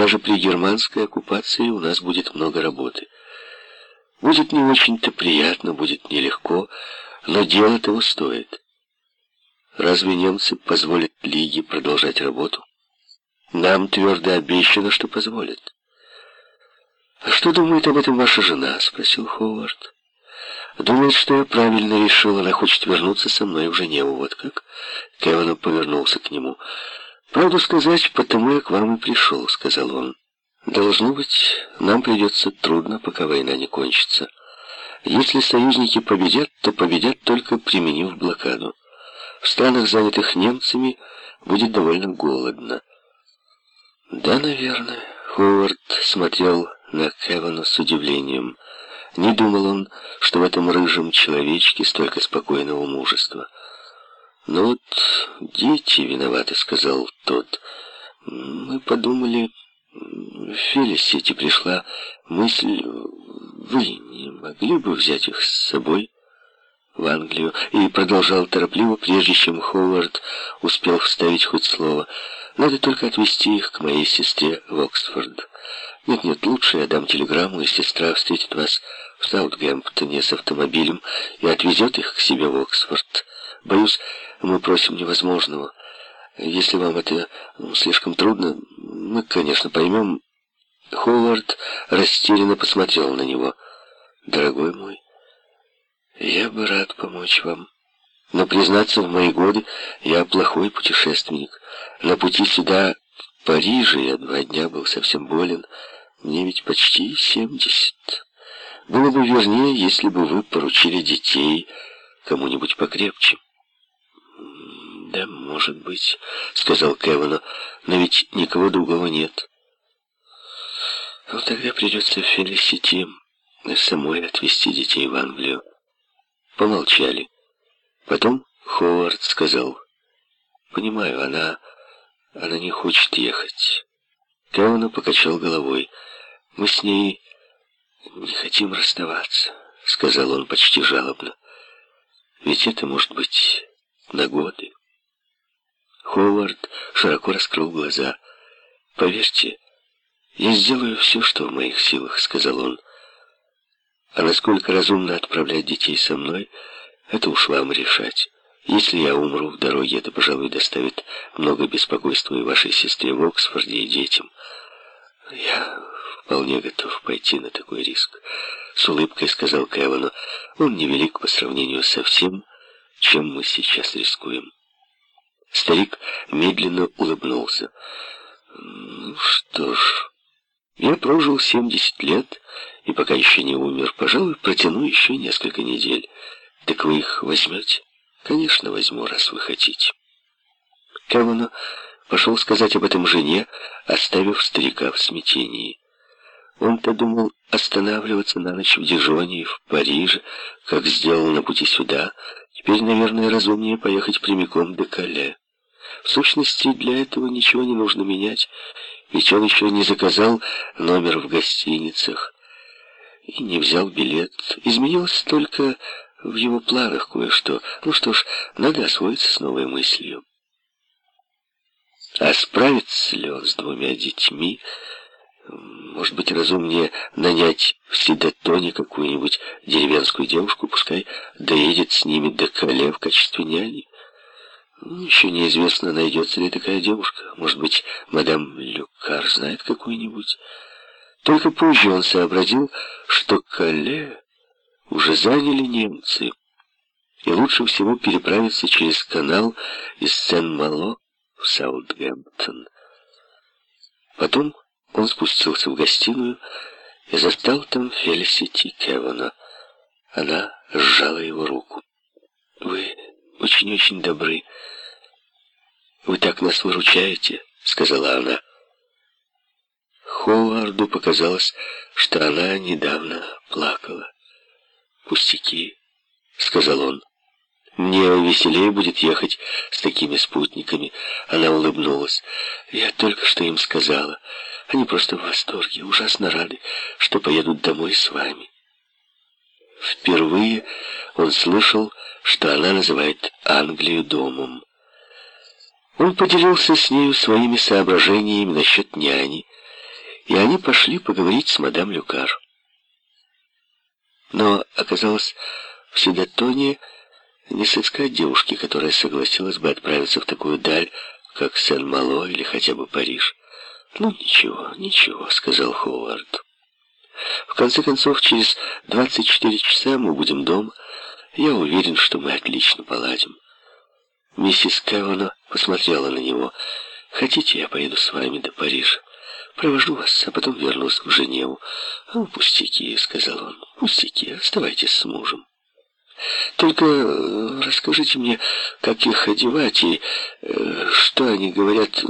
даже при германской оккупации у нас будет много работы. Будет не очень-то приятно, будет нелегко, но дело того стоит. Разве немцы позволят Лиге продолжать работу? Нам твердо обещано, что позволят. «А что думает об этом ваша жена?» — спросил Ховард. «Думает, что я правильно решил. Она хочет вернуться со мной в Женеву. Вот как?» Кевин повернулся к нему. «Правду сказать, потому я к вам и пришел», — сказал он. «Должно быть, нам придется трудно, пока война не кончится. Если союзники победят, то победят только применив блокаду. В странах, занятых немцами, будет довольно голодно». «Да, наверное». Ховард смотрел на Кевана с удивлением. Не думал он, что в этом рыжем человечке столько спокойного мужества. «Ну вот дети виноваты», — сказал тот. «Мы подумали...» Фелисити пришла мысль, вы не могли бы взять их с собой в Англию? И продолжал торопливо, прежде чем Ховард успел вставить хоть слово. Надо только отвезти их к моей сестре в Оксфорд. Нет-нет, лучше я дам телеграмму, и сестра встретит вас в Саутгемптоне с автомобилем и отвезет их к себе в Оксфорд. Боюсь, мы просим невозможного. Если вам это ну, слишком трудно, мы, конечно, поймем. Ховард растерянно посмотрел на него. Дорогой мой, я бы рад помочь вам. Но, признаться, в мои годы я плохой путешественник. На пути сюда, в Париже, я два дня был совсем болен. Мне ведь почти семьдесят. Было бы вернее, если бы вы поручили детей кому-нибудь покрепче. «Да, может быть», — сказал Кевину, — «но ведь никого другого нет». «Ну, тогда придется Фелисити самой отвезти детей в Англию». Помолчали. Потом Ховард сказал, «Понимаю, она... она не хочет ехать». Кевину покачал головой. «Мы с ней не хотим расставаться», — сказал он почти жалобно. «Ведь это может быть на годы». Ховард широко раскрыл глаза. «Поверьте, я сделаю все, что в моих силах», — сказал он. «А насколько разумно отправлять детей со мной, это уж вам решать. Если я умру в дороге, это, пожалуй, доставит много беспокойства и вашей сестре в Оксфорде, и детям. Я вполне готов пойти на такой риск», — с улыбкой сказал Кевану. «Он невелик по сравнению со всем, чем мы сейчас рискуем». Старик медленно улыбнулся. «Ну что ж, я прожил 70 лет, и пока еще не умер, пожалуй, протяну еще несколько недель. Так вы их возьмете?» «Конечно, возьму, раз вы хотите». Кавана пошел сказать об этом жене, оставив старика в смятении. Он-то думал останавливаться на ночь в Дижоне и в Париже, как сделал на пути сюда. Теперь, наверное, разумнее поехать прямиком до Кале. В сущности, для этого ничего не нужно менять, ведь он еще не заказал номер в гостиницах и не взял билет. Изменилось только в его планах кое-что. Ну что ж, надо освоиться с новой мыслью. А справиться ли он с двумя детьми? Может быть, разумнее нанять в Седотоне какую-нибудь деревенскую девушку, пускай доедет с ними до Кале в качестве няни. Еще неизвестно, найдется ли такая девушка. Может быть, мадам Люкар знает какую-нибудь. Только позже он сообразил, что Кале уже заняли немцы, и лучше всего переправиться через канал из Сен-Мало в Саутгемптон. Потом он спустился в гостиную и застал там Фелисити Кевана. Она сжала его руку. «Вы очень-очень добры. Вы так нас выручаете», — сказала она. Ховарду показалось, что она недавно плакала. «Пустяки», — сказал он. «Мне веселее будет ехать с такими спутниками». Она улыбнулась. «Я только что им сказала. Они просто в восторге, ужасно рады, что поедут домой с вами». Впервые он слышал, что она называет Англию домом. Он поделился с нею своими соображениями насчет няни и они пошли поговорить с мадам Люкар. Но оказалось, в Седатоне не сыскать девушки, которая согласилась бы отправиться в такую даль, как Сен-Мало или хотя бы Париж. «Ну, ничего, ничего», — сказал Ховард. «В конце концов, через 24 часа мы будем дома. Я уверен, что мы отлично поладим». Миссис Кевана посмотрела на него. «Хотите, я поеду с вами до Парижа? Провожу вас, а потом вернусь в Женеву». «Ну, пустяки», — сказал он, — «пустяки, оставайтесь с мужем». Только э, расскажите мне, как их одевать и э, что они говорят,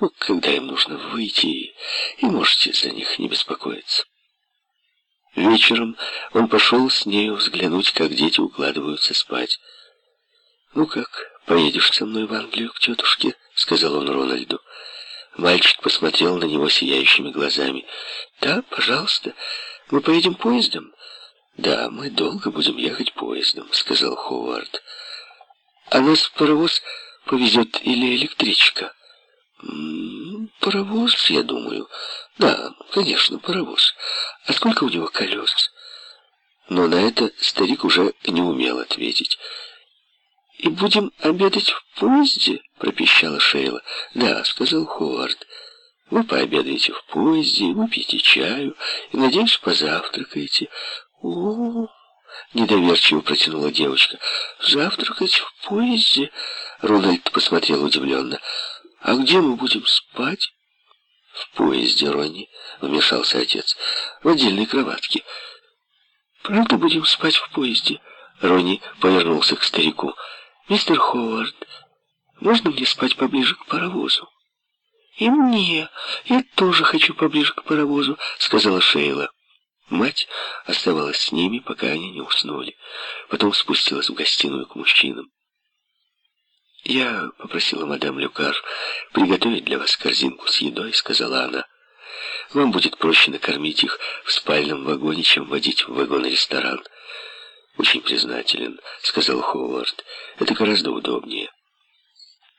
ну, когда им нужно выйти, и можете за них не беспокоиться. Вечером он пошел с нею взглянуть, как дети укладываются спать. «Ну как, поедешь со мной в Англию к тетушке?» — сказал он Рональду. Мальчик посмотрел на него сияющими глазами. «Да, пожалуйста. Мы поедем поездом?» «Да, мы долго будем ехать поездом», — сказал Ховард. «А нас паровоз повезет или электричка?» «Паровоз, я думаю. Да, конечно, паровоз. А сколько у него колес?» Но на это старик уже не умел ответить. «И будем обедать в поезде?» — пропищала Шейла. «Да», — сказал Ховард. «Вы пообедаете в поезде, выпьете чаю и, надеюсь, позавтракаете о недоверчиво протянула девочка. «Завтракать в поезде?» Рональд посмотрел удивленно. «А где мы будем спать?» «В поезде, Ронни», — вмешался отец. «В отдельной кроватке». «Правда будем спать в поезде?» Ронни повернулся к старику. «Мистер Ховард, можно мне спать поближе к паровозу?» «И мне. Я тоже хочу поближе к паровозу», — сказала Шейла. Мать оставалась с ними, пока они не уснули. Потом спустилась в гостиную к мужчинам. «Я попросила мадам Люкар приготовить для вас корзинку с едой», — сказала она. «Вам будет проще накормить их в спальном вагоне, чем водить в вагон-ресторан». «Очень признателен», — сказал Ховард. «Это гораздо удобнее».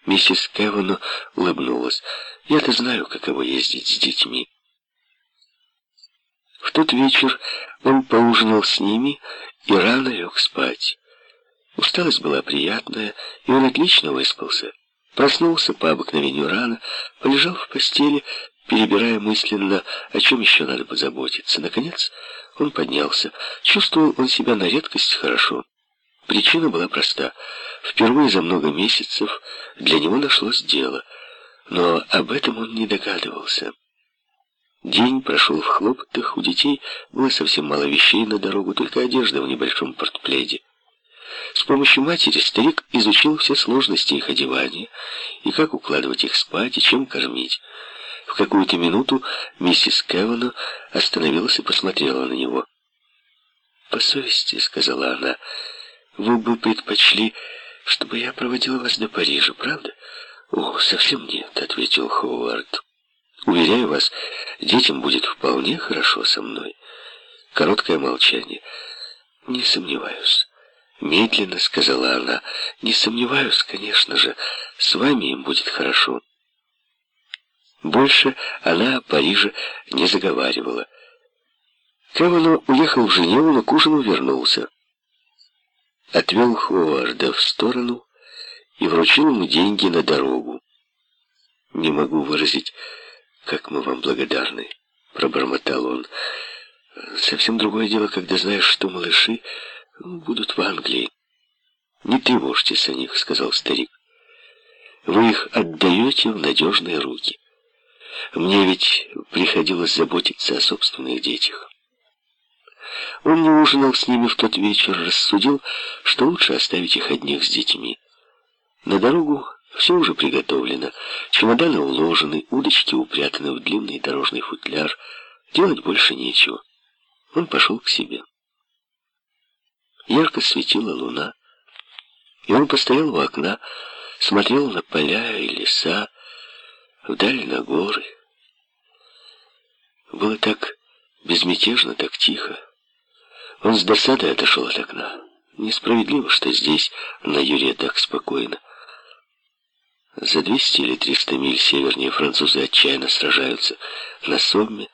Миссис Кевану улыбнулась. «Я-то знаю, каково ездить с детьми». В тот вечер он поужинал с ними и рано лег спать. Усталость была приятная, и он отлично выспался. Проснулся по обыкновению рано, полежал в постели, перебирая мысленно, о чем еще надо позаботиться. Наконец он поднялся. Чувствовал он себя на редкость хорошо. Причина была проста. Впервые за много месяцев для него нашлось дело, но об этом он не догадывался. День прошел в хлопотах, у детей было совсем мало вещей на дорогу, только одежда в небольшом портпледе. С помощью матери старик изучил все сложности их одевания, и как укладывать их спать, и чем кормить. В какую-то минуту миссис Кевана остановилась и посмотрела на него. «По совести», — сказала она, — «вы бы предпочли, чтобы я проводила вас до Парижа, правда?» «О, совсем нет», — ответил Ховард. Уверяю вас, детям будет вполне хорошо со мной. Короткое молчание. Не сомневаюсь. Медленно сказала она. Не сомневаюсь, конечно же. С вами им будет хорошо. Больше она о Париже не заговаривала. Кавано уехал в Женеву, но к ужину вернулся. Отвел Ховарда в сторону и вручил ему деньги на дорогу. Не могу выразить «Как мы вам благодарны!» — пробормотал он. «Совсем другое дело, когда знаешь, что малыши будут в Англии». «Не тревожьтесь о них», — сказал старик. «Вы их отдаете в надежные руки. Мне ведь приходилось заботиться о собственных детях». Он не ужинал с ними в тот вечер, рассудил, что лучше оставить их одних с детьми. На дорогу все уже приготовлено. Чемоданы уложены, удочки упрятаны в длинный дорожный футляр. Делать больше нечего. Он пошел к себе. Ярко светила луна, и он постоял у окна, смотрел на поля и леса, вдаль на горы. Было так безмятежно, так тихо. Он с досадой отошел от окна. Несправедливо, что здесь, на Юре, так спокойно. За 200 или 300 миль севернее французы отчаянно сражаются на Сомме,